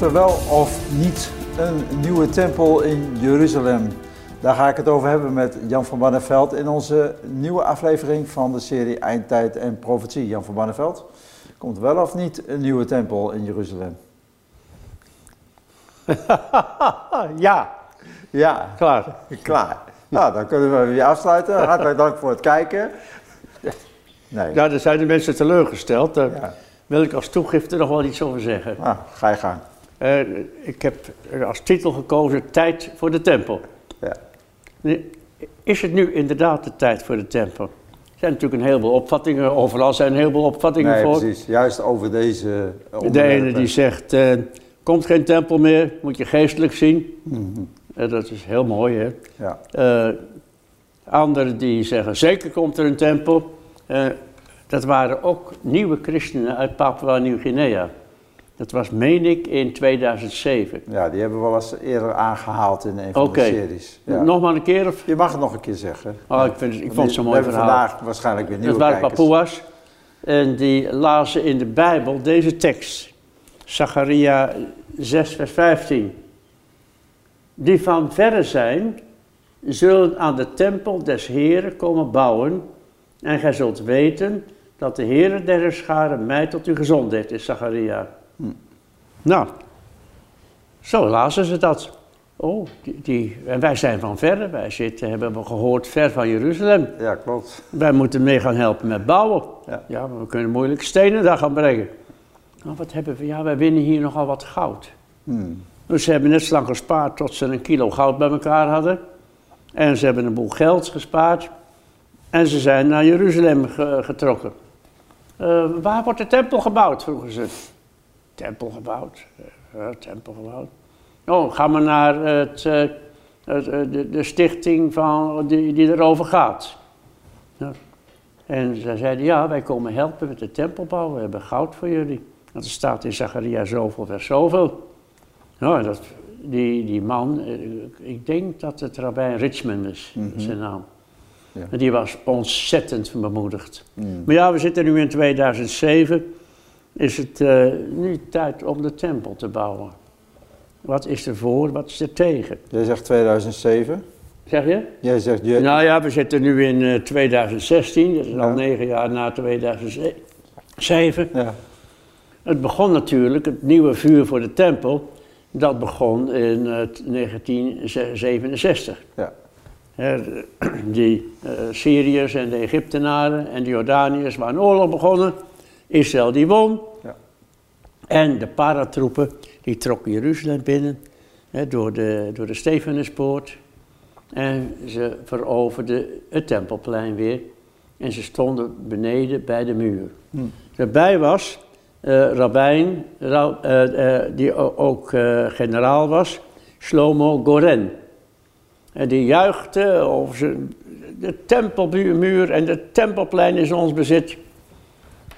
Komt er wel of niet een nieuwe tempel in Jeruzalem? Daar ga ik het over hebben met Jan van Barneveld in onze nieuwe aflevering van de serie Eindtijd en Profetie. Jan van Barneveld, komt er wel of niet een nieuwe tempel in Jeruzalem? ja, Ja, klaar. klaar. Nou, dan kunnen we weer afsluiten. Hartelijk dank voor het kijken. Nee, Ja, er zijn de mensen teleurgesteld. Daar Ja. wil ik als toegifte nog wel iets over zeggen. nou, ga je gang. Eh, ik heb als titel gekozen Tijd voor de Tempel. Ja. Is het nu inderdaad de tijd voor de tempel? Er zijn natuurlijk een heleboel opvattingen, overal zijn een heleboel opvattingen Nee, voor. precies. Juist over deze De ene die zegt, eh, komt geen tempel meer, moet je geestelijk zien. Mhm. Eh, dat is heel mooi, hè. Ja. Eh, anderen die zeggen, zeker komt er een tempel. Dat waren ook nieuwe christenen uit Papua-Nieuw-Guinea. Dat was, meen ik, in 2007. ja, die hebben we wel eens eerder aangehaald in een van de series. Ja. Nog maar een keer? Of? Je mag het nog een keer zeggen. Oh, ik, vind, ik vond het We mooi hebben verhaal. vandaag waarschijnlijk weer Dat nieuwe waren kijkers. Papua's. En die lazen in de Bijbel deze tekst. Zacharia 6 vers 15. Die van verre zijn, zullen aan de tempel des Heren komen bouwen. En gij zult weten dat de Heere der Herscharen mij tot u gezond heeft, is Zacharia. Hm. Nou, zo lazen ze dat. Oh, die, die, en wij zijn van verre, wij zitten, hebben we gehoord, ver van Jeruzalem. Ja, klopt. Wij moeten mee gaan helpen met bouwen. Ja. Ja, maar we kunnen moeilijk stenen daar gaan brengen. Nou, wat hebben we? Ja, wij winnen hier nogal wat goud. Hmm. Dus ze hebben net zo lang gespaard tot ze een kilo goud bij elkaar hadden. En ze hebben een boel geld gespaard. En ze zijn naar Jeruzalem ge- getrokken. Eh, waar wordt de tempel gebouwd? vroegen ze. Tempel gebouwd? Eh, eh, tempel gebouwd. Oh, ga maar naar het, eh, het, de, de stichting van, die, die erover gaat. Ja. En ze zeiden, ja, wij komen helpen met de tempelbouw. We hebben goud voor jullie. Dat staat in Zacharia zoveel vers zoveel. Nou, dat, die, die man, ik denk dat het rabbijn Richmond is, Mhm. zijn naam. Ja. En die was ontzettend bemoedigd. Maar ja, we zitten nu in 2007. Is het eh, nu tijd om de tempel te bouwen? Wat is er voor, wat is er tegen? Jij zegt 2007. Zeg je? Jij zegt je. Nou ja, we zitten nu in eh, 2016, dat is Ja. al negen jaar na 2007. Ja. Het begon natuurlijk, het nieuwe vuur voor de tempel, dat begon in eh, 1967. Ja. Hè, de- die eh, Syriërs en de Egyptenaren en de Jordaniërs waren oorlog begonnen. Israël die won. Ja. En de paratroepen die trokken Jeruzalem binnen hè, door, de, door de Stefanuspoort. En ze veroverden het tempelplein weer. En ze stonden beneden bij de muur. Hm. Erbij was eh rabbijn, ra- eh, eh, die ook generaal was, Shlomo Goren. En die juichte over zijn, de tempelmuur en het tempelplein is ons bezit.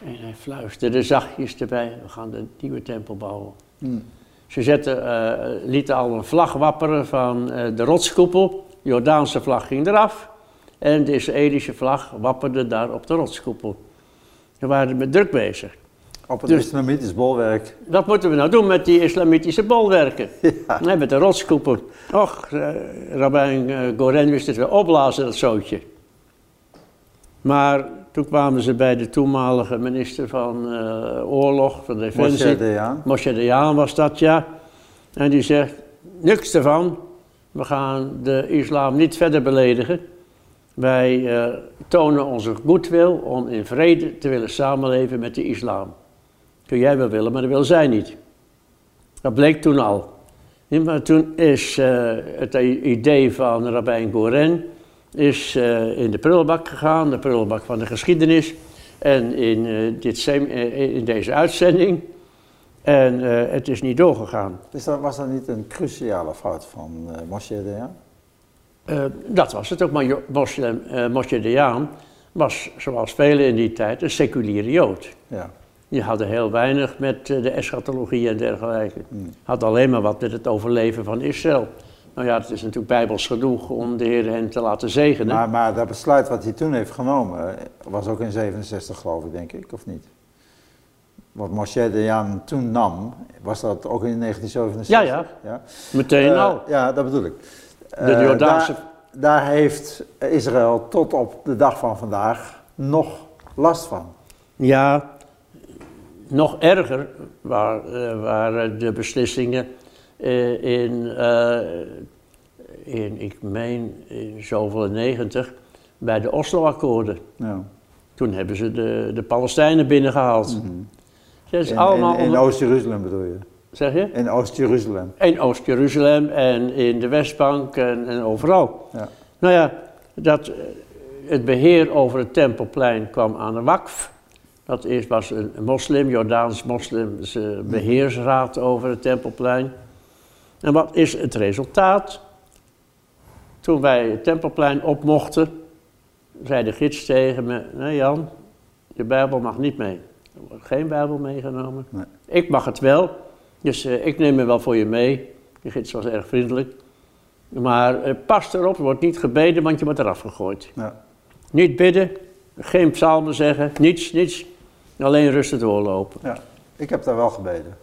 En hij fluisterde zachtjes erbij, we gaan de nieuwe tempel bouwen. Hmm. Ze zetten, eh, lieten al een vlag wapperen van eh, de rotskoepel. De Jordaanse vlag ging eraf. En de Israëlische vlag wapperde daar op de rotskoepel. Ze waren met druk bezig. Op het Dus- islamitisch bolwerk. Wat moeten we nou doen met die islamitische bolwerken? Nee, met de rotskoepel. Och, eh, rabbijn eh, Goren wist het wel opblazen, dat zootje. Maar toen kwamen ze bij de toenmalige minister van eh, Oorlog, van Defensie. Moshe Dayan was dat, ja. En die zegt, niks ervan. We gaan de islam niet verder beledigen. Wij eh, tonen onze goedwil om in vrede te willen samenleven met de islam. Kun jij wel willen, maar dat wil zij niet. Dat bleek toen al. Ja, Maar toen is eh, het idee van rabbijn Goren is, eh, in de prullenbak gegaan, de prullenbak van de geschiedenis. En in, eh, dit, eh, in deze uitzending. En het is niet doorgegaan. Dus dat, was dat niet een cruciale fout van eh Moshe? Eh, dat was het ook, maar Moshe, Moshe Dayan was, zoals velen in die tijd, een seculiere Jood. Ja. Die hadden heel weinig met de eschatologie en dergelijke. Hmm. Had alleen maar wat met het overleven van Israël. Nou ja, het is natuurlijk bijbels genoeg om de Heer hen te laten zegenen. Maar, maar dat besluit wat hij toen heeft genomen, was ook in 67 geloof ik, denk ik, of niet? wat Moshe Dayan toen nam, was dat ook in 1967? Ja, ja. ja? Meteen Eh, al. Ja, dat bedoel ik. De Eh, Jordaanse... daar, daar heeft Israël tot op de dag van vandaag nog last van. Ja, nog erger waar- eh, waren de beslissingen in, eh, in, ik meen, in zoveel 90, bij de Oslo-akkoorden. Ja. Toen hebben ze de, de Palestijnen binnengehaald. Dat is In, allemaal in, Oost-Jeruzalem bedoel je? zeg je? In Oost-Jeruzalem. In Oost-Jeruzalem en in de Westbank en, en overal. Ja. Nou ja, dat, eh, het beheer over het Tempelplein kwam aan de WAKF. Dat is, was een moslim, Jordaans moslimse beheersraad over het Tempelplein. En wat is het resultaat? Toen wij het Tempelplein op mochten, zei de gids tegen me: Nee, Jan, je Bijbel mag niet mee. Er wordt geen Bijbel meegenomen. Nee. Ik mag het wel, dus eh, ik neem me wel voor je mee. De gids was erg vriendelijk. Maar eh, pas erop, er wordt niet gebeden, want je wordt eraf gegooid. Ja. Niet bidden, geen psalmen zeggen, niets, niets. Alleen rustig doorlopen. ja. Ik heb daar wel gebeden.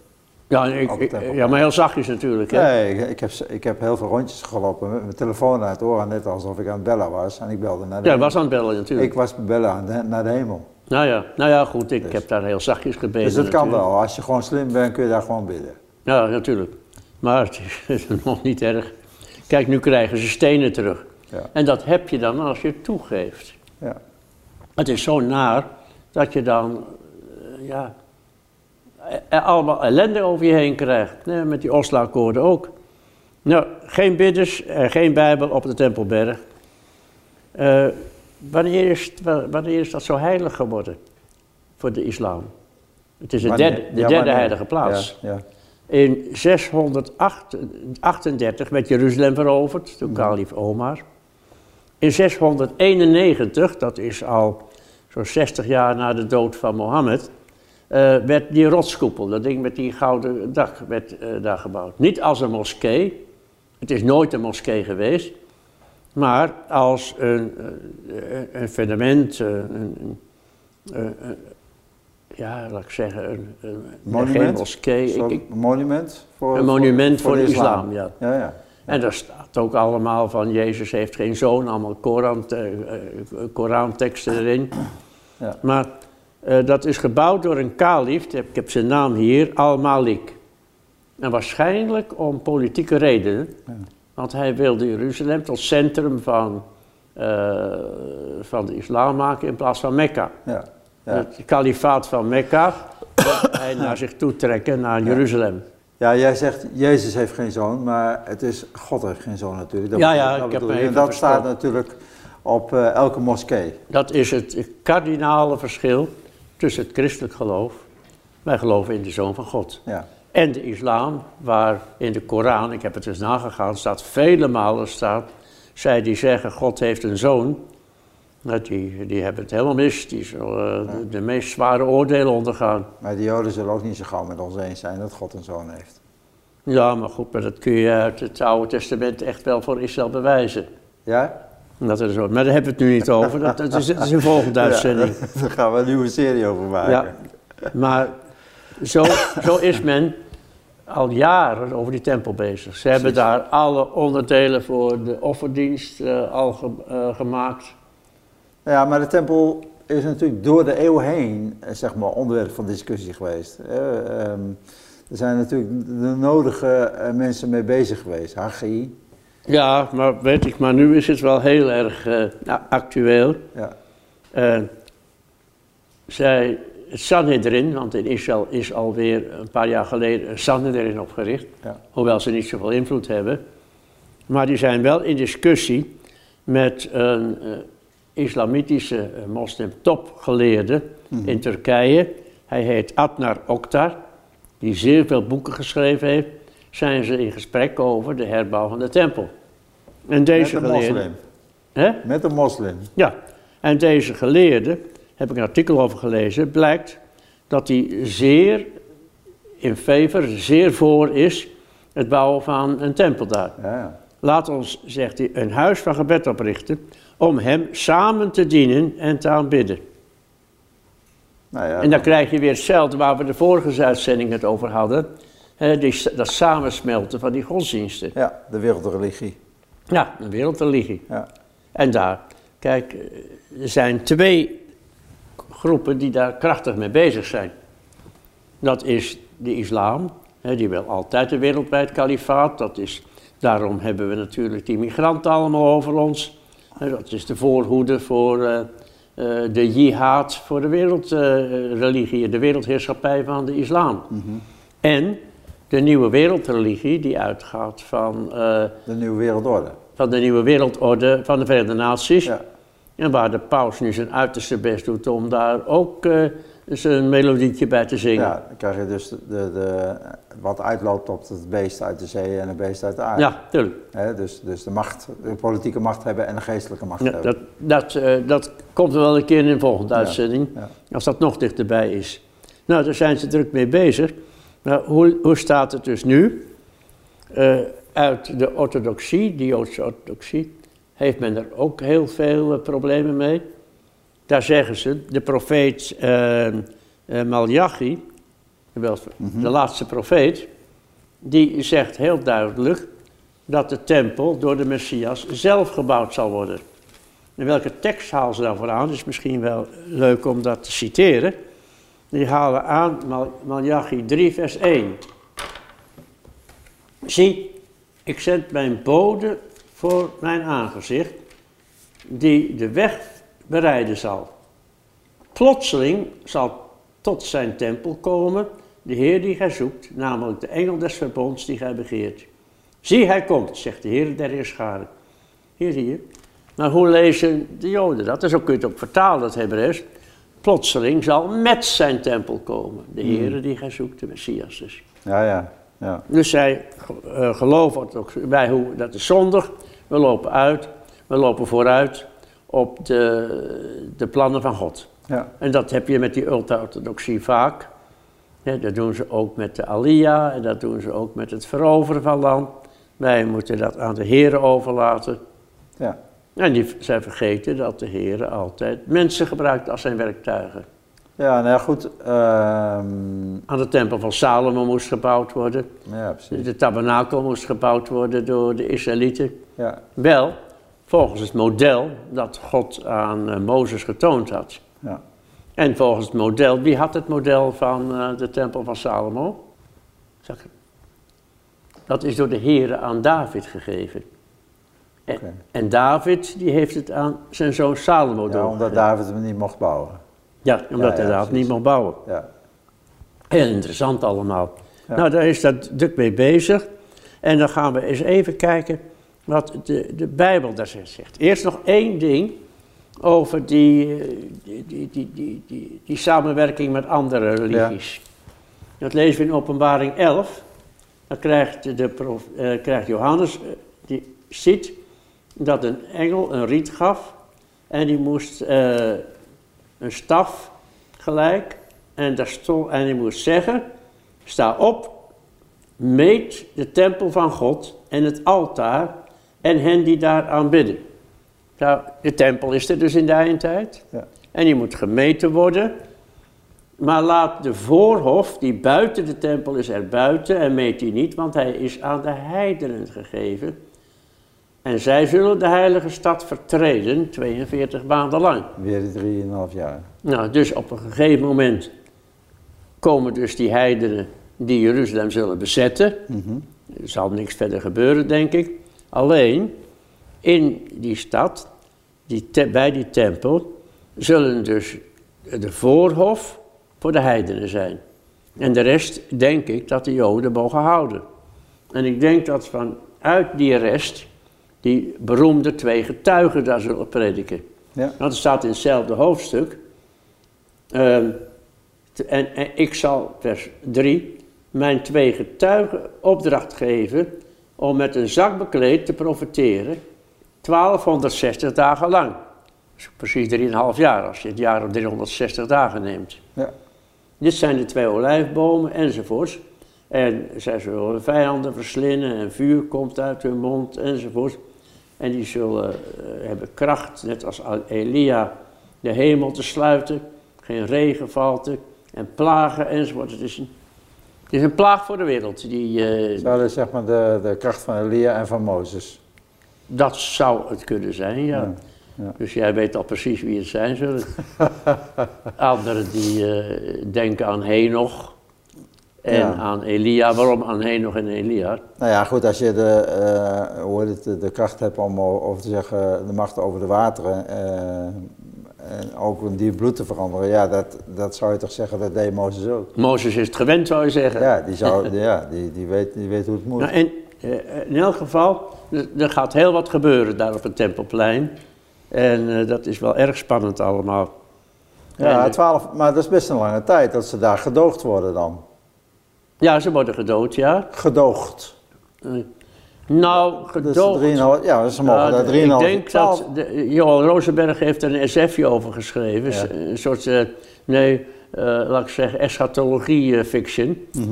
Ja, ik, ja maar heel zachtjes natuurlijk. Hè? Nee, ik, ik, heb, ik heb heel veel rondjes gelopen met mijn telefoon aan het oor, net alsof ik aan het bellen was. En ik belde naar de Ja, hemel. was aan het bellen natuurlijk. Ik was bellen aan de- naar de hemel. Nou ja, nou ja, goed, ik Dus. heb daar heel zachtjes gebeden. Dus dat kan wel. Als je gewoon slim bent, kun je daar gewoon bidden. Ja, natuurlijk. Maar het is nog niet erg. Kijk, nu krijgen ze stenen terug. Ja. En dat heb je dan als je het toegeeft. Ja. Het is zo naar dat je dan, eh, ja, allemaal ellende over je heen krijgt. Nee, met die Oslo-akkoorden ook. Nou, geen bidders, en geen Bijbel op de Tempelberg. Eh, wanneer, is, wanneer is dat zo heilig geworden voor de islam? Het is de Wanneer- derde, de ja, derde wanneer? heilige plaats. Ja, ja. In 638 werd Jeruzalem veroverd door kalif Omar. In 691, dat is al zo'n 60 jaar na de dood van Mohammed, eh, werd die rotskoepel, dat ding met die gouden dak, werd eh, daar gebouwd. Niet als een moskee, het is nooit een moskee geweest, maar als een, eh, een, fundament, eh, een, ja, laat ik zeggen, een, een, Monument? geen moskee. Een Ik, monument voor, een monument voor, de islam, ja. Ja, ja. En daar staat ook allemaal van Jezus heeft geen zoon, allemaal Koran, eh, eh, Koranteksten erin. Ja. Maar eh, dat is gebouwd door een kalif, ik heb, zijn naam hier, Al-Malik. En waarschijnlijk om politieke redenen, Ja. want hij wilde Jeruzalem tot centrum van, eh, van de islam maken in plaats van Mekka. Ja. Ja. Het kalifaat van Mekka wilde hij naar zich toe trekken, naar Jeruzalem. ja, jij zegt Jezus heeft geen zoon, maar het is God heeft geen zoon natuurlijk. Dat Ja, ja, dat ik heb. En dat staat natuurlijk op eh, elke moskee. Dat is het kardinale verschil tussen het christelijk geloof. Wij geloven in de Zoon van God. Ja. En de islam, waar in de Koran, ik heb het eens nagegaan, staat vele malen staat, zij die zeggen God heeft een zoon, nou, die, die hebben het helemaal mis. Die zullen eh, de, de meest zware oordelen ondergaan. Maar de Joden zullen ook niet zo gauw met ons eens zijn dat God een zoon heeft. Ja, maar goed, maar dat kun je uit het Oude Testament echt wel voor Israël bewijzen. Ja? Dat zo, maar daar hebben we het nu niet over. Dat, dat, is, dat is een volgende uitzending. Ja, daar gaan we een nieuwe serie over maken. Ja, maar zo, zo is men al jaren over die tempel bezig. Ze hebben daar alle onderdelen voor de offerdienst eh, al ge- eh, gemaakt. Ja, maar de tempel is natuurlijk door de eeuw heen eh, zeg maar, onderwerp van discussie geweest. Ehm, er zijn natuurlijk de nodige mensen mee bezig geweest. Haggai, Ja, maar weet ik, maar nu is het wel heel erg eh, a- actueel. ja. Eh, zij, het Sanhedrin, want in Israël is alweer een paar jaar geleden een Sanhedrin opgericht, Ja. hoewel ze niet zoveel invloed hebben. Maar die zijn wel in discussie met een eh, islamitische eh, moslim-topgeleerde in Turkije. Hij heet Adnar Oktar, die zeer veel boeken geschreven heeft. Zijn ze in gesprek over de herbouw van de tempel. En deze Met een geleerde. moslim. Hè? Met een moslim. Ja, en deze geleerde, heb ik een artikel over gelezen, blijkt dat hij zeer in favor, zeer voor is het bouwen van een tempel daar. Ja. Laat ons, zegt hij, een huis van gebed oprichten om hem samen te dienen en te aanbidden. Nou ja, En dan krijg je weer hetzelfde waar we de vorige uitzending het over hadden. Die, dat samensmelten van die godsdiensten. ja, de wereldreligie. Ja, een wereldreligie. Ja. En daar, kijk, er zijn twee groepen die daar krachtig mee bezig zijn. Dat is de islam, hè, die wil altijd een wereldwijd kalifaat. Dat is, daarom hebben we natuurlijk die migranten allemaal over ons. Dat is de voorhoede voor eh, eh, de jihad, voor de wereldreligie, de wereldheerschappij van de islam. En de nieuwe wereldreligie die uitgaat van, eh, De nieuwe wereldorde. van de nieuwe wereldorde van de Verenigde Naties. Ja. En waar de paus nu zijn uiterste best doet om daar ook eh, zijn melodietje bij te zingen. ja, dan krijg je dus de, de, de- wat uitloopt op het beest uit de zee en het beest uit de aarde. Ja, tuurlijk. Dus, dus de macht, de politieke macht hebben en de geestelijke macht Ja, hebben. dat, dat, eh, dat komt wel een keer in de volgende Ja, uitzending, ja. als dat nog dichterbij is. Nou, daar zijn ze druk mee bezig. Maar hoe, hoe staat het dus nu? Eh, uit de orthodoxie, de Joodse orthodoxie, heeft men er ook heel veel eh, problemen mee. Daar zeggen ze, de profeet eh, Malachi, wel, de laatste profeet, die zegt heel duidelijk dat de tempel door de Messias zelf gebouwd zal worden. En welke tekst halen ze daarvoor aan? Het is misschien wel leuk om dat te citeren. Die halen aan Mal- Malachi 3, vers 1. Zie, ik zend mijn bode voor mijn aangezicht, die de weg bereiden zal. Plotseling zal tot zijn tempel komen de Heer die gij zoekt, namelijk de engel des verbonds die gij begeert. Zie, hij komt, zegt de Heer der Heerscharen. Hier zie je. Maar hoe lezen de Joden dat? En zo kun je het ook vertalen, het Hebreeuws. Plotseling zal met zijn tempel komen. De Heer die gij zoekt, de Messias dus. Ja, ja, ja. Dus zij eh, geloven ook bij hoe dat is zondig. We lopen uit, we lopen vooruit op de, de plannen van God. ja. En dat heb je met die ultra-orthodoxie vaak. Ja, dat doen ze ook met de Alia en dat doen ze ook met het veroveren van land. Wij moeten dat aan de heren overlaten. ja. En die zij vergeten dat de Heer altijd mensen gebruikt als zijn werktuigen. Ja, nou ja, goed. ehm, Aan de tempel van Salomo moest gebouwd worden. ja, precies. De tabernakel moest gebouwd worden door de Israëlieten. Ja, Wel, volgens het model dat God aan eh, Mozes getoond had. ja. En volgens het model, wie had het model van eh, de tempel van Salomo? Zeg, dat is door de Heer aan David gegeven. En, David die heeft het aan zijn zoon Salomo ja doorgegeven. omdat David hem niet mocht bouwen. Ja, omdat hij precies. niet mocht bouwen. Ja, Heel interessant allemaal. Nou, daar is dat druk mee bezig. En dan gaan we eens even kijken wat de, de Bijbel daar zegt. Eerst nog één ding over die, eh, die, die, die, die, die, samenwerking met andere religies. Dat lezen we in openbaring 11. Dan krijgt, de, prof- eh, krijgt Johannes, eh, die ziet dat een engel een riet gaf. En die moest eh, een staf gelijk. En, daar stond, en die moest zeggen, sta op, meet de tempel van God en het altaar en hen die daar aanbidden. Nou, de tempel is er dus in de eindtijd. Ja. En die moet gemeten worden. Maar laat de voorhof, die buiten de tempel is, er buiten en meet die niet, want hij is aan de heidenen gegeven. En zij zullen de heilige stad vertreden, 42 maanden lang. weer die 3,5 jaar. Nou, dus op een gegeven moment komen dus die heidenen die Jeruzalem zullen bezetten. Mhm. Er zal niks verder gebeuren, denk ik. Alleen in die stad, die bij die tempel, zullen dus de voorhof voor de heidenen zijn. En de rest denk ik dat de Joden mogen houden. En ik denk dat vanuit die rest die beroemde twee getuigen daar zullen prediken. Ja, Dat staat in hetzelfde hoofdstuk. Ehm, en, en ik zal, vers 3, mijn twee getuigen opdracht geven om met een zak bekleed te profiteren, 1260 dagen lang. Is precies 3,5 jaar als je het jaar op 360 dagen neemt. ja, Dit zijn de twee olijfbomen enzovoorts. En zij zullen vijanden verslinden en vuur komt uit hun mond enzovoorts. En die zullen eh, hebben kracht, net als Elia, de hemel te sluiten. geen regen valt er, en plagen enzovoort. Het is een, het is een plaag voor de wereld. Die, Zou dat zeg maar de, de kracht van Elia en van Mozes? dat zou het kunnen zijn, ja. Ja, ja. Dus jij weet al precies wie het zijn zullen. Anderen die eh, denken aan Henoch en Ja. aan Elia. Waarom aan Henoch en Elia? Nou ja, goed, als je de, eh, hoe heet het, de, kracht hebt om over te zeggen, de macht over de wateren eh, en ook een diep bloed te veranderen, ja, dat, dat zou je toch zeggen, dat deed Mozes ook. Mozes is het gewend, zou je zeggen. Ja, die, zou, ja, die, die, weet, die weet hoe het moet. Nou, en eh, in elk geval, er, gaat heel wat gebeuren daar op het Tempelplein. En dat is wel erg spannend allemaal. Ja, 12, maar dat is best een lange tijd dat ze daar gedoogd worden dan. Ja, ze worden gedood, ja. Gedoogd. Eh, nou, Dus gedood. drieënhalf- ja, ze mogen Ja, daar de- 3,5 ik denk dat de, Johan Rosenberg heeft er een SFje over geschreven. Ja. Een soort, eh, nee, eh, laat ik zeggen, eschatologie-fiction. Mhm.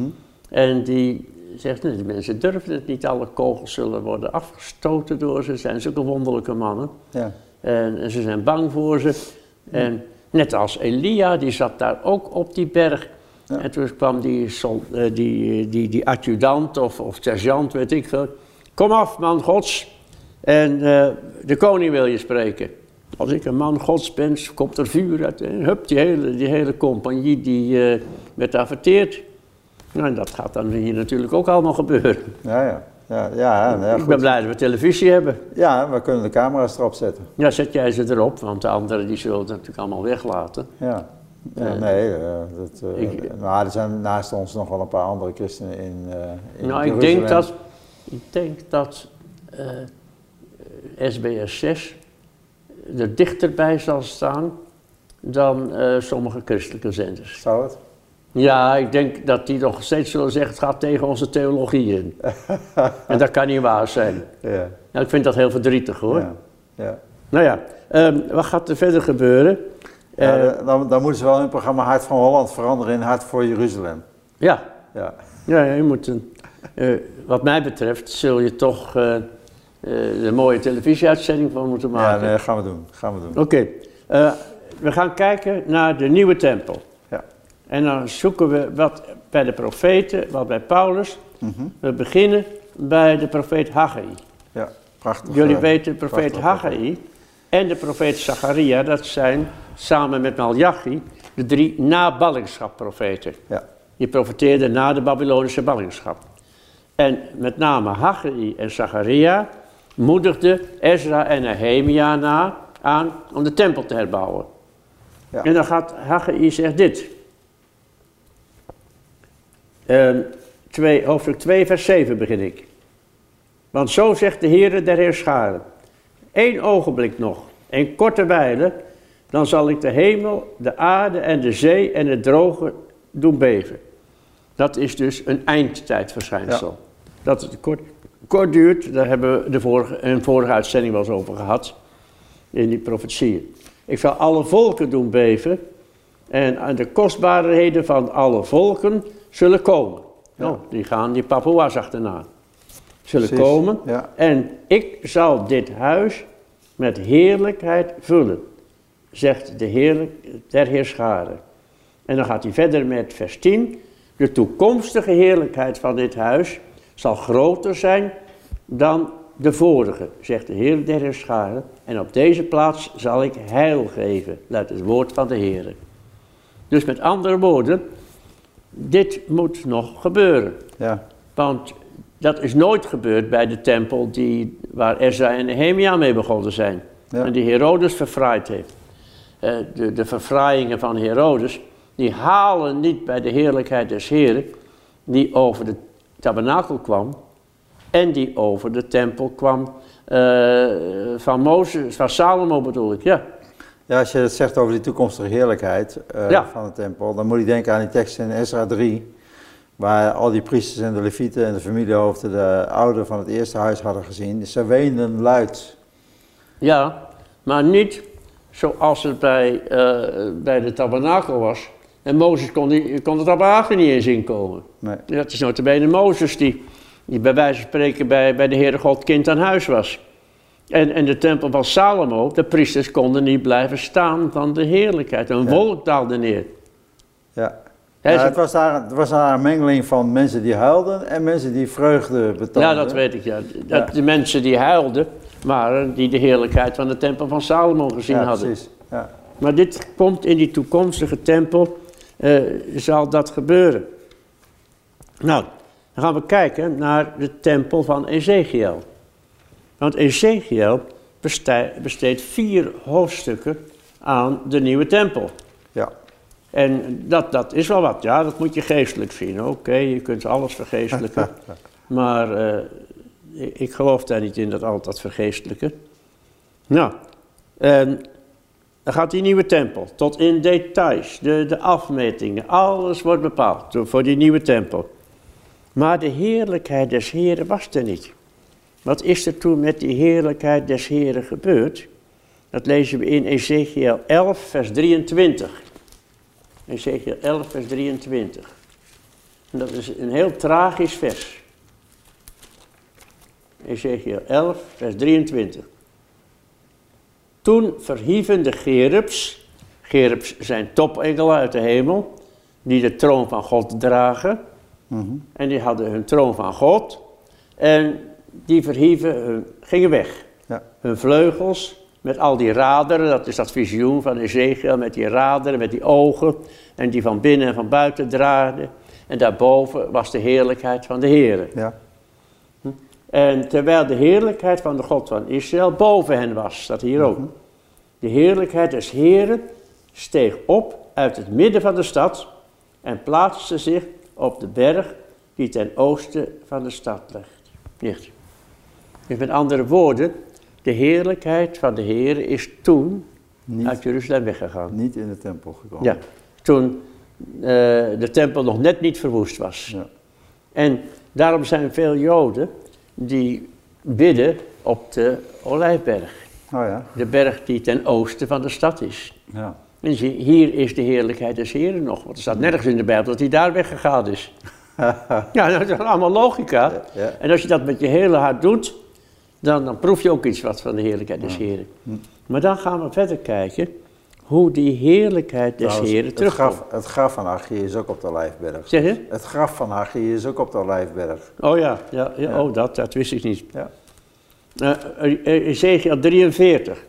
En die zegt, nee, de mensen durven het niet. Alle kogels zullen worden afgestoten door ze. Ze zijn zulke wonderlijke mannen. Ja. En, en ze zijn bang voor ze. En net als Elia, die zat daar ook op die berg. Ja. En toen kwam die, sol- eh, die, die, die adjudant of, of sergeant, weet ik veel. Kom af, man gods. En eh, de koning wil je spreken. Als ik een man gods ben, komt er vuur uit. En hup, die hele, die hele compagnie die eh, werd averteerd. Nou, en dat gaat dan hier natuurlijk ook allemaal gebeuren. Ja, ja. Ja, ja, nou ja, ik goed. ben blij dat we televisie hebben. ja, we kunnen de camera's erop zetten. Ja, zet jij ze erop, want de anderen die zullen het natuurlijk allemaal weglaten. Ja. Ja Eh, nee, eh, dat, eh, ik- nou, er zijn naast ons nog wel een paar andere christenen in, in nou, ik denk dat, ik denk dat SBS 6 er dichterbij zal staan dan sommige christelijke zenders. Zou het? Ja, ik denk dat die nog steeds zullen zeggen, het gaat tegen onze theologie in. en dat kan niet waar zijn. Ja. Nou, ik vind dat heel verdrietig hoor. Ja. ja. Nou ja, ehm, wat gaat er verder gebeuren? Ja, Eh, dan, dan moeten ze wel hun programma Hart van Holland veranderen in Hart voor Jeruzalem. ja, Ja. Ja, je moet een, eh, wat mij betreft zul je toch eh, eh, een mooie televisieuitzending van moeten Ja, maken. nee, gaan we doen. Gaan we doen. Oké, we gaan kijken naar de nieuwe tempel. Ja. En dan zoeken we wat bij de profeten, wat bij Paulus. Mhm. We beginnen bij de profeet Haggai. Ja, prachtig. Jullie weten, de profeet. Haggai en de profeet Zacharia, dat zijn samen met Malachi de drie na-ballingschap-profeten. Ja. Die profeteerden na de Babylonische ballingschap. En met name Haggai en Zacharia moedigden Ezra en Nehemia na aan om de tempel te herbouwen. Ja. En dan gaat Haggai zegt dit. Ehm, twee, hoofdstuk 2, vers 7 begin ik. Want zo zegt de Heere der Heerscharen. Eén ogenblik nog, een korte wijle, dan zal ik de hemel, de aarde en de zee en het droge doen beven. Dat is dus een eindtijdverschijnsel. Dat het kort, kort duurt, daar hebben we de vorige, een vorige uitzending wel eens over gehad, in die profetieën. Ik zal alle volken doen beven en aan de kostbaarheden van alle volken zullen komen. Ja. Nou, die gaan die Papua's achterna. Zullen Precies. komen Ja. en ik zal dit huis met heerlijkheid vullen, zegt de Heer der Heerscharen. En dan gaat hij verder met vers 10. De toekomstige heerlijkheid van dit huis zal groter zijn dan de vorige, zegt de Heer der Heerscharen. En op deze plaats zal ik heil geven, luidt het woord van de Heer. Dus met andere woorden, dit moet nog gebeuren. Ja. Want dat is nooit gebeurd bij de tempel die, waar Ezra en Nehemia mee begonnen zijn. Ja. En die Herodes verfraaid heeft. Eh, de, de verfraaiingen van Herodes, die halen niet bij de heerlijkheid des Heren, die over de tabernakel kwam en die over de tempel kwam eh, van Mozes, van Salomo bedoel ik, ja. ja, als je het zegt over die toekomstige heerlijkheid eh, Ja. van de tempel, dan moet je denken aan die tekst in Ezra 3, waar al die priesters en de levieten en de familiehoofden de ouder van het eerste huis hadden gezien. Ze weenden luid. Ja, maar niet zoals het bij, eh, bij de tabernakel was. En Mozes kon, die, kon de tabernakel niet eens inkomen. Nee. Dat is notabene Mozes die, die bij wijze van spreken bij, bij de Heere God kind aan huis was. En, en de tempel van Salomo, de priesters konden niet blijven staan van de heerlijkheid. Een Ja. wolk daalde neer. Ja. Ze- het, was daar, het was daar een mengeling van mensen die huilden en mensen die vreugde betoonden. ja, dat weet ik, ja. Dat Ja. De mensen die huilden, waren die de heerlijkheid van de tempel van Salomo gezien Ja, hadden. precies. Ja. Maar dit komt in die toekomstige tempel, eh, zal dat gebeuren. Nou, dan gaan we kijken naar de tempel van Ezekiel. Want Ezekiel besteedt vier hoofdstukken aan de nieuwe tempel. Ja. En dat, dat is wel wat, ja, dat moet je geestelijk zien. Oké, je kunt alles vergeestelijken. maar eh, ik, geloof daar niet in, dat altijd vergeestelijken. Nou, en dan gaat die nieuwe tempel tot in details, de, de afmetingen, alles wordt bepaald voor die nieuwe tempel. Maar de heerlijkheid des Heren was er niet. Wat is er toen met die heerlijkheid des Heren gebeurd? Dat lezen we in Ezekiel 11, vers 23. Ezekiel 11, vers 23. En dat is een heel tragisch vers. Ezekiel 11, vers 23. Toen verhieven de gerubs, gerubs zijn topengelen uit de hemel, die de troon van God dragen. Mhm. En die hadden hun troon van God. En die verhieven, hun, gingen weg. Ja. Hun vleugels met al die raderen, dat is dat visioen van Ezekiel, met die raderen, met die ogen. En die van binnen en van buiten draaiden. En daarboven was de heerlijkheid van de Heer. Ja. En terwijl de heerlijkheid van de God van Israël boven hen was, staat hier ook. De heerlijkheid des Heren steeg op uit het midden van de stad en plaatste zich op de berg die ten oosten van de stad ligt. ligt. Dus met andere woorden, de heerlijkheid van de Heer is toen Niet, uit Jeruzalem weggegaan. niet in de tempel gekomen. Ja, toen eh, de tempel nog net niet verwoest was. Ja. En daarom zijn veel Joden die bidden op de Olijfberg. Oh ja. De berg die ten oosten van de stad is. Ja. En zie, hier is de heerlijkheid des Heren nog. Want er staat nergens in de Bijbel dat hij daar weggegaan is. ja, dat is allemaal logica. Ja. En als je dat met je hele hart doet, dan, dan proef je ook iets wat van de heerlijkheid des Heren. Hm. Maar dan gaan we verder kijken hoe die heerlijkheid des Trouwens, Heren terugkomt. het graf van Haggai is ook op de Olijfberg. Zeg je? Het graf van Haggai is ook op de Olijfberg. Oh ja, ja, ja, Ja. Oh, dat, dat wist ik niet. Ja. Uh, Ezekiel 43.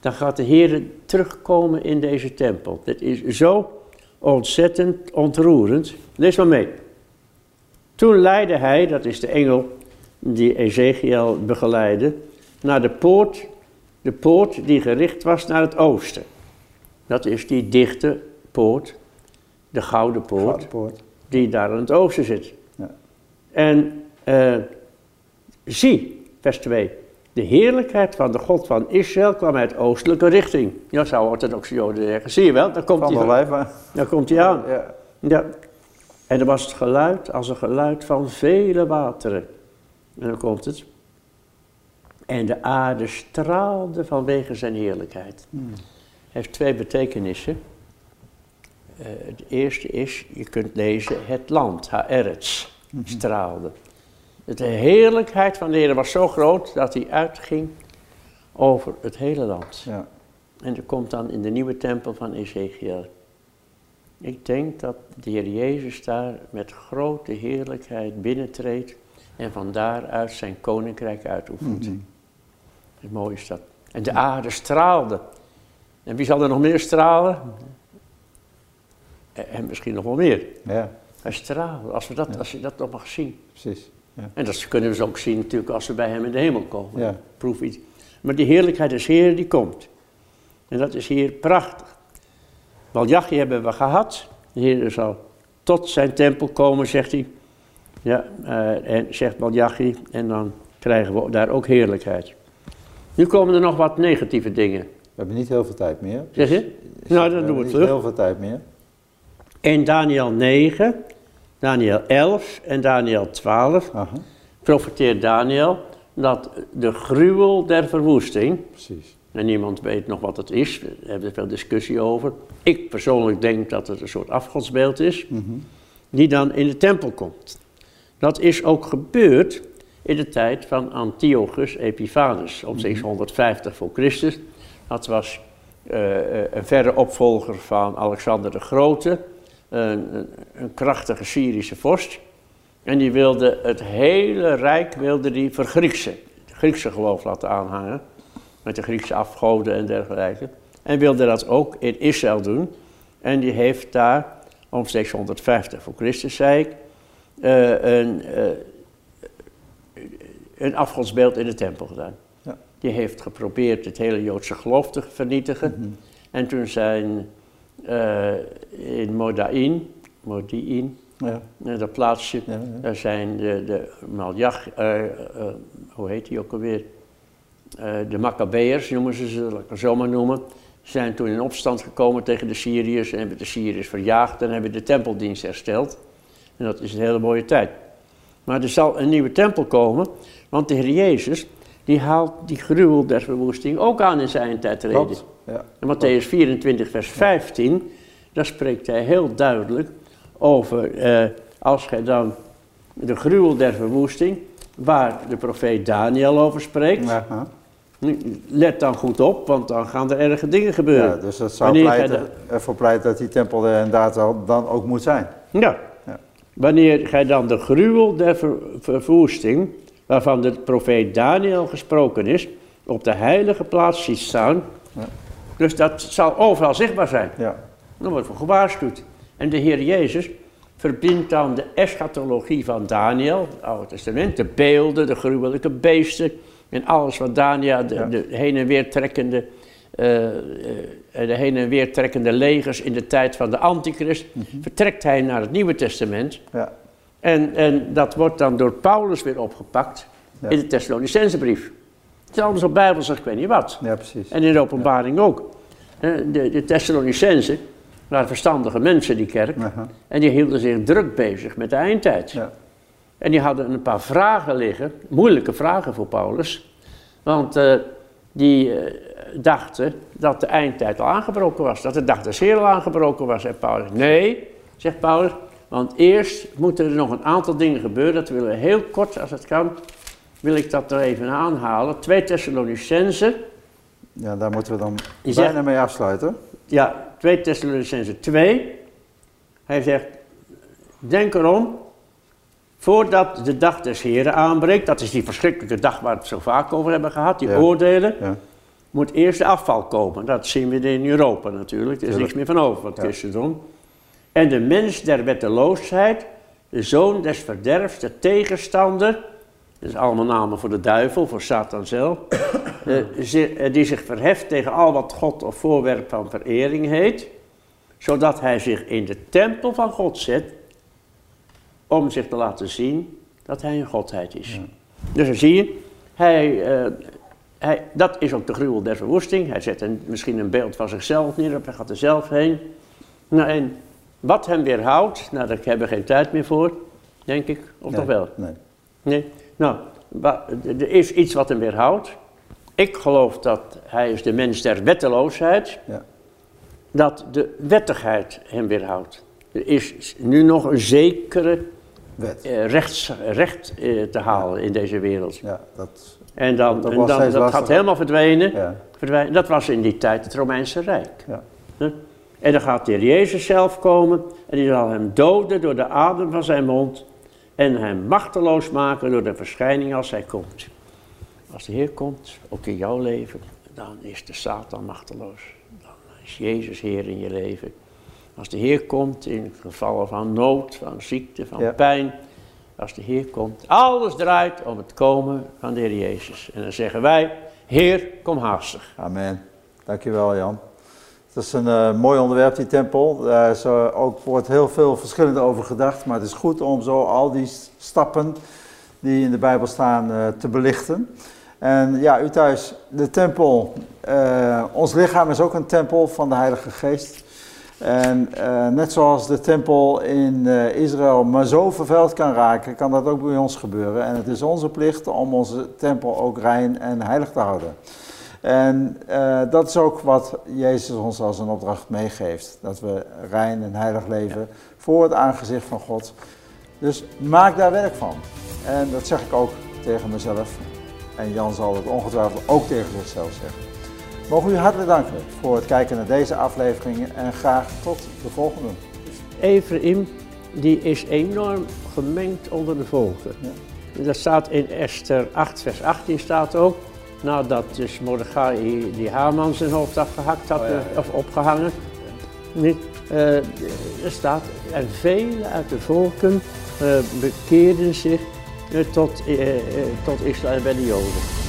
Dan gaat de Heer terugkomen in deze tempel. Dit is zo ontzettend ontroerend. Lees maar mee. Toen leidde hij, dat is de engel die Ezekiel begeleidde, naar de poort, de poort die gericht was naar het oosten. Dat is die dichte poort, de gouden poort, Gouden poort. die daar aan het oosten zit. Ja. En eh, zie, vers 2, de heerlijkheid van de God van Israël kwam uit oostelijke richting. Ja, zou orthodoxe joden zeggen. Zie je wel, daar komt hij, Olijfberg. daar komt hij aan. Ja. Ja. En er was het geluid als een geluid van vele wateren. En dan komt het. En de aarde straalde vanwege zijn heerlijkheid. Hmm. Heeft twee betekenissen. Eh, het eerste is, je kunt lezen, het land, Haaretz, straalde. De heerlijkheid van de Heer was zo groot dat hij uitging over het hele land. Ja. En dat komt dan in de nieuwe tempel van Ezekiel. Ik denk dat de Heer Jezus daar met grote heerlijkheid binnentreedt en van daaruit zijn koninkrijk uitoefent. Mhm. Het mooie is dat. En de aarde straalde. En wie zal er nog meer stralen? En, en misschien nog wel meer. ja, Hij straalde, als, we dat, als je dat nog mag zien. precies. Ja. En dat kunnen we zo ook zien natuurlijk als we bij hem in de hemel komen. Ja. Proef iets. Maar die heerlijkheid des Heer die komt. En dat is hier prachtig. Waljachi hebben we gehad. De Heer zal tot zijn tempel komen, zegt hij. Ja, eh, en zegt Waljachi. En dan krijgen we daar ook heerlijkheid. Nu komen er nog wat negatieve dingen. We hebben niet heel veel tijd meer. Zeg je? Dus Nou, dan doen we het niet terug. heel veel tijd meer. In Daniel 9, Daniel 11 en Daniel 12 Aha, profeteert Daniel dat de gruwel der verwoesting, precies. en niemand weet nog wat het is, we hebben er veel discussie over. Ik persoonlijk denk dat het een soort afgodsbeeld is, Mhm. die dan in de tempel komt. Dat is ook gebeurd in de tijd van Antiochus Epiphanes, om 650 voor Christus. Dat was uh, een verre opvolger van Alexander de Grote, een, een, krachtige Syrische vorst. En die wilde het hele rijk wilde die vergrieksen, het Griekse geloof laten aanhangen, met de Griekse afgoden en dergelijke. En wilde dat ook in Israël doen. En die heeft daar, om 650 voor Christus zei ik, uh, een, een afgodsbeeld in de tempel gedaan. Die heeft geprobeerd het hele Joodse geloof te vernietigen. Mm -hmm. En toen zijn uh, in Modain, Modiin, ja. dat plaatsje, ja, ja. daar zijn de, de Maljach, hoe heet die ook alweer? de Maccabeërs noemen ze ze, laat ik het zo maar noemen zijn toen in opstand gekomen tegen de Syriërs en hebben de Syriërs verjaagd en hebben de tempeldienst hersteld. En dat is een hele mooie tijd. Maar er zal een nieuwe tempel komen, want de Heer Jezus, die haalt die gruwel der verwoesting ook aan in zijn tijdreden. Ja. In Matthäus 24, vers 15, daar spreekt hij heel duidelijk over, eh, als gij dan de gruwel der verwoesting, waar de profeet Daniel over spreekt, ja. Let dan goed op, want dan gaan er erge dingen gebeuren. Ja, dus dat zou pleiten, ervoor pleiten dat die tempel er inderdaad dan ook moet zijn. Ja. ja. Wanneer gij dan de gruwel der ver, verwoesting, waarvan de profeet Daniel gesproken is, op de heilige plaats ziet staan. Ja. Dus dat zal overal zichtbaar zijn. Ja. Dan wordt voor gewaarschuwd. En de Heer Jezus verbindt dan de eschatologie van Daniel, het Oude Testament, de beelden, de gruwelijke beesten en alles wat Daniel, de, de heen en weer trekkende, uh, de heen en weer trekkende legers in de tijd van de antichrist, mm -hmm. vertrekt hij naar het Nieuwe Testament. Ja. En, en dat wordt dan door Paulus weer opgepakt ja. in de Thessalonicensebrief. Het is allemaal zo bijbels ik weet niet wat. Ja, precies. En in de openbaring ook. De, de Thessalonicensen waren verstandige mensen, die kerk. Uh -huh. En die hielden zich druk bezig met de eindtijd. Ja. En die hadden een paar vragen liggen, moeilijke vragen voor Paulus. Want uh, die uh, dachten dat de eindtijd al aangebroken was, dat de dag des Heer al aangebroken was. En Paulus, nee, zegt Paulus, want eerst moeten er nog een aantal dingen gebeuren. Dat willen we heel kort, als het kan, wil ik dat er even aanhalen. 2 Thessalonicense. Ja, daar moeten we dan bijna zegt, mee afsluiten. Ja, 2 Thessalonicense 2. Hij zegt, denk erom, Voordat de dag des Heren aanbreekt, dat is die verschrikkelijke dag waar we het zo vaak over hebben gehad, die oordelen, ja. moet eerst de afval komen. Dat zien we in Europa natuurlijk, er is niks meer van over wat ja. doen. En de mens der wetteloosheid, de zoon des verderfs, de tegenstander, dat is allemaal namen voor de duivel, voor Satan zelf, eh, die zich verheft tegen al wat God of voorwerp van verering heet, zodat hij zich in de tempel van God zet om zich te laten zien dat hij een godheid is. Dus dan zie je, hij, uh, hij, dat is ook de gruwel der verwoesting. Hij zet een, misschien een beeld van zichzelf neer, of hij gaat er zelf heen. Nou, en wat hem weerhoudt, nou daar hebben we geen tijd meer voor, denk ik, of nee, toch wel? Nee. Nee? Nou, er is iets wat hem weerhoudt. Ik geloof dat hij is de mens der wetteloosheid. Ja. Dat de wettigheid hem weerhoudt. Er is nu nog een zekere Wet. Uh, rechts, recht uh, te halen in deze wereld. Ja, dat, en dan, dat, en dan, dat gaat helemaal verdwijnen, ja. verdwijnen. Dat was in die tijd het Romeinse Rijk. Ja. En dan gaat de Heer Jezus zelf komen en die zal hem doden door de adem van zijn mond en hem machteloos maken door de verschijning als hij komt. Als de Heer komt, ook in jouw leven, dan is de Satan machteloos. Dan is Jezus Heer in je leven. Als de Heer komt in gevallen van nood, van ziekte, van pijn. Als de Heer komt. Alles draait om het komen van de Heer Jezus. En dan zeggen wij, Heer, kom haastig. Amen. Dankjewel Jan. Het is een uh, mooi onderwerp, die tempel. Daar is, uh, ook, wordt heel veel verschillend over gedacht. Maar het is goed om zo al die stappen die in de Bijbel staan uh, te belichten. En ja, u thuis, de tempel. ons lichaam is ook een tempel van de Heilige Geest. En net zoals de tempel in Israël maar zo vervuild kan raken, kan dat ook bij ons gebeuren. En het is onze plicht om onze tempel ook rein en heilig te houden. En uh, dat is ook wat Jezus ons als een opdracht meegeeft. Dat we rein en heilig leven voor het aangezicht van God. Dus maak daar werk van. En dat zeg ik ook tegen mezelf. En Jan zal het ongetwijfeld ook tegen zichzelf zeggen. Mogen u hartelijk danken voor het kijken naar deze afleveringen en graag tot de volgende. Ephraim, die is enorm gemengd onder de volken. Ja. Dat staat in Esther 8, vers 18 staat ook. Nadat dus Mordechai die Haman zijn hoofd afgehakt had, Oh ja, ja. of opgehangen. Nee, eh, er staat, en velen uit de volken eh, bekeerden zich eh, tot, tot Israël bij de Joden.